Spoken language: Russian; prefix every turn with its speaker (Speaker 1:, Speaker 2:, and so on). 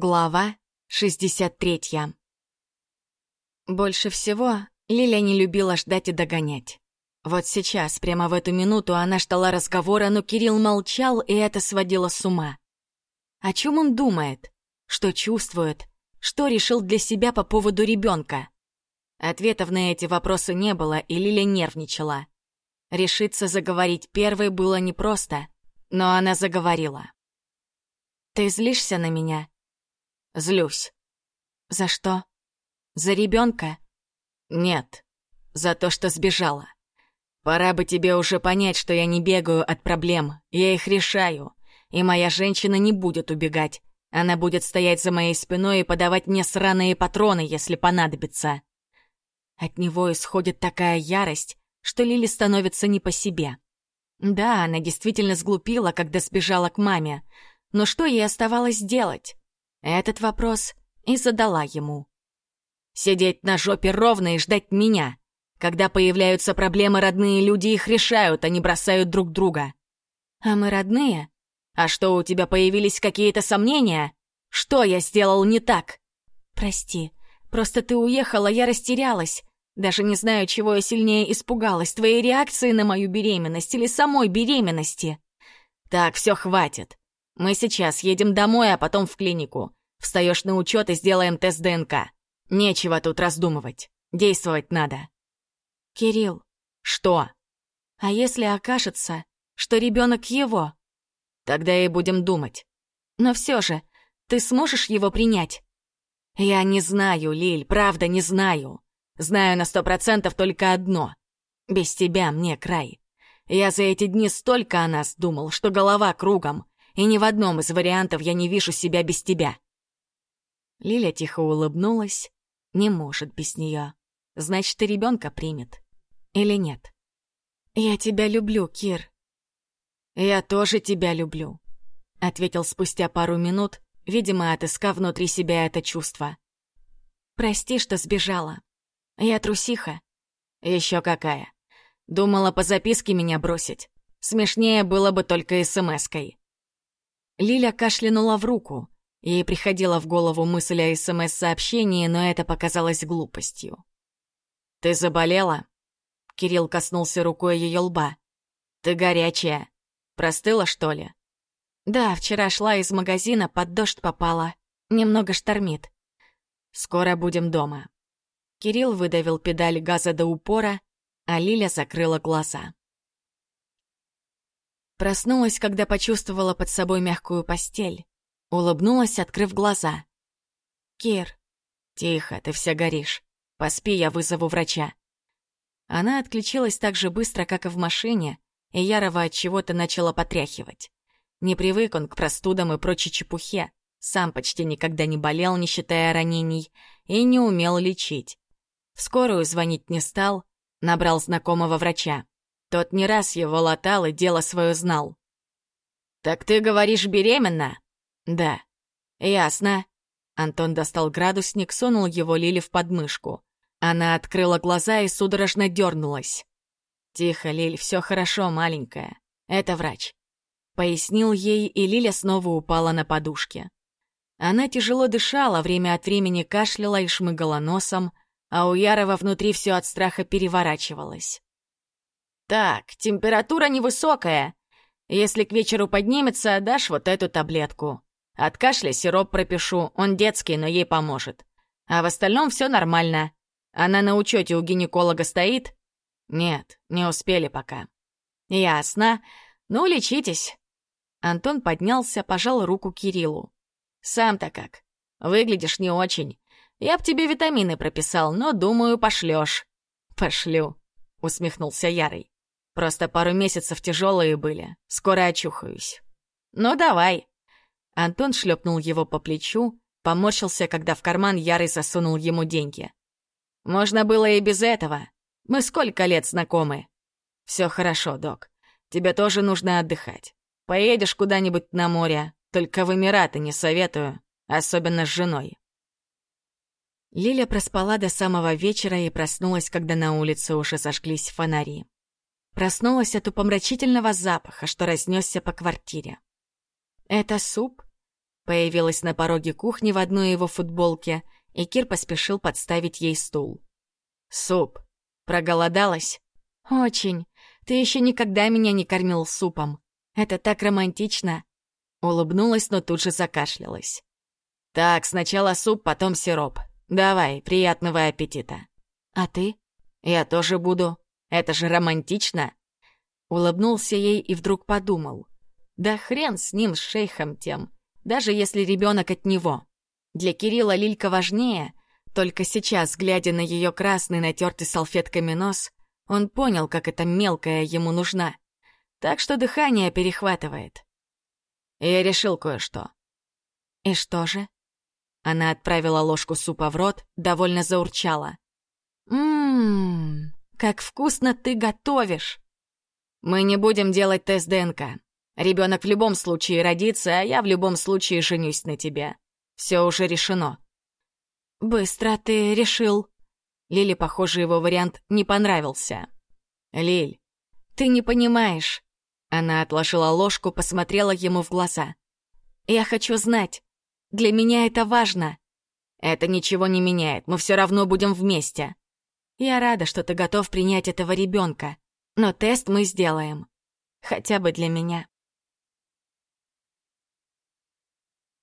Speaker 1: Глава 63 Больше всего Лиля не любила ждать и догонять. Вот сейчас, прямо в эту минуту, она ждала разговора, но Кирилл молчал, и это сводило с ума. О чем он думает? Что чувствует? Что решил для себя по поводу ребенка? Ответов на эти вопросы не было, и Лиля нервничала. Решиться заговорить первой было непросто, но она заговорила. «Ты злишься на меня?» «Злюсь». «За что? За ребенка?
Speaker 2: «Нет, за то, что сбежала. Пора бы тебе уже понять, что я не бегаю от проблем, я их решаю, и моя женщина не будет убегать. Она будет стоять за моей спиной и подавать мне сраные патроны, если понадобится.
Speaker 1: От него исходит такая ярость, что Лили становится не по себе. Да, она действительно сглупила, когда сбежала к маме. Но что ей оставалось делать? Этот вопрос и задала ему.
Speaker 2: «Сидеть на жопе ровно и ждать меня. Когда появляются проблемы, родные люди их решают, а не бросают друг друга».
Speaker 1: «А мы родные?»
Speaker 2: А что, у тебя появились какие-то сомнения? Что я сделал не так?
Speaker 1: Прости, просто ты уехала, я растерялась. Даже не знаю, чего я сильнее испугалась, твоей реакции на мою беременность или самой беременности.
Speaker 2: Так, все хватит. Мы сейчас едем домой, а потом в клинику. Встаешь на учет и сделаем тест ДНК. Нечего тут раздумывать. Действовать надо.
Speaker 1: Кирилл.
Speaker 2: Что?
Speaker 1: А если окажется, что ребенок его?
Speaker 2: Тогда и будем думать.
Speaker 1: Но все же, ты сможешь его принять?
Speaker 2: Я не знаю, Лиль, правда не знаю. Знаю на сто процентов только одно. Без тебя мне край. Я за эти дни столько о нас думал, что голова кругом, и ни в одном из вариантов я не вижу себя без тебя.
Speaker 1: Лиля тихо улыбнулась. Не может без нее. Значит, и ребенка примет. Или нет? Я тебя люблю, Кир.
Speaker 2: «Я тоже тебя люблю», — ответил спустя пару минут, видимо, отыскав внутри себя это чувство.
Speaker 1: «Прости, что сбежала. Я трусиха».
Speaker 2: Еще какая. Думала по записке меня бросить. Смешнее было бы только СМС-кой».
Speaker 1: Лиля кашлянула в руку. Ей приходила в голову мысль о СМС-сообщении, но это показалось глупостью.
Speaker 2: «Ты заболела?» Кирилл коснулся рукой ее лба. «Ты горячая. Простыла, что ли?»
Speaker 1: «Да, вчера шла из магазина, под дождь попала. Немного штормит».
Speaker 2: «Скоро будем дома».
Speaker 1: Кирилл выдавил педаль газа до упора, а Лиля закрыла глаза. Проснулась, когда почувствовала под собой мягкую постель. Улыбнулась, открыв глаза. «Кир».
Speaker 2: «Тихо, ты вся горишь. Поспи, я вызову врача».
Speaker 1: Она отключилась так же быстро, как и в машине, и Ярова от чего-то начала потряхивать. Не привык он к простудам и прочей чепухе, сам почти никогда не болел, не считая ранений, и не умел лечить. В скорую звонить не стал, набрал знакомого врача. Тот не раз его латал и дело свое знал.
Speaker 2: «Так ты говоришь, беременна?»
Speaker 1: «Да».
Speaker 2: «Ясно».
Speaker 1: Антон достал градусник, сунул его Лиле в подмышку. Она открыла глаза и судорожно дернулась. «Тихо, Лиль, все хорошо, маленькая. Это врач». Пояснил ей, и Лиля снова упала на подушке. Она тяжело дышала, время от времени кашляла и шмыгала носом, а у Ярова внутри все от страха переворачивалось.
Speaker 2: «Так, температура невысокая. Если к вечеру поднимется, дашь вот эту таблетку. От кашля сироп пропишу, он детский, но ей поможет. А в остальном все нормально. Она на учете у гинеколога стоит, «Нет, не успели пока». «Ясно. Ну, лечитесь». Антон поднялся, пожал руку Кириллу. «Сам-то как? Выглядишь не очень. Я б тебе витамины прописал, но, думаю, пошлёшь». «Пошлю», — усмехнулся Ярый. «Просто пару месяцев тяжелые были. Скоро очухаюсь». «Ну, давай». Антон шлепнул его по плечу, поморщился, когда в карман Ярый засунул ему деньги. «Можно было и без этого. Мы сколько лет знакомы?» «Все хорошо, док. Тебе тоже нужно отдыхать. Поедешь куда-нибудь на море, только в Эмираты не советую, особенно с женой». Лиля проспала до самого вечера и проснулась, когда на улице уже зажглись фонари. Проснулась от упомрачительного запаха, что разнесся по квартире. «Это суп?»
Speaker 1: Появилась на пороге кухни в одной его футболке, и Кир поспешил подставить ей стул.
Speaker 2: «Суп. Проголодалась?»
Speaker 1: «Очень. Ты еще никогда меня не кормил супом. Это так романтично!» Улыбнулась, но тут же закашлялась.
Speaker 2: «Так, сначала суп, потом сироп. Давай, приятного аппетита».
Speaker 1: «А ты?»
Speaker 2: «Я тоже буду. Это же романтично!»
Speaker 1: Улыбнулся ей и вдруг подумал. «Да хрен с ним, с шейхом тем, даже если ребенок от него. Для Кирилла Лилька важнее, только сейчас, глядя на ее красный, натертый салфетками нос, он понял, как эта мелкая ему нужна. Так что дыхание перехватывает.
Speaker 2: Я решил кое-что.
Speaker 1: И что же? Она отправила ложку супа в рот, довольно заурчала. «Ммм, как вкусно ты готовишь!»
Speaker 2: «Мы не будем делать тест ДНК. Ребенок в любом случае родится, а я в любом случае женюсь на тебе. Все уже решено».
Speaker 1: «Быстро ты решил».
Speaker 2: Лиле, похоже, его вариант не понравился. «Лиль,
Speaker 1: ты не понимаешь».
Speaker 2: Она отложила ложку, посмотрела ему в глаза.
Speaker 1: «Я хочу знать. Для меня это важно».
Speaker 2: «Это ничего не меняет, мы все равно будем вместе».
Speaker 1: «Я рада, что ты готов принять этого ребенка, но тест мы сделаем. Хотя бы для меня».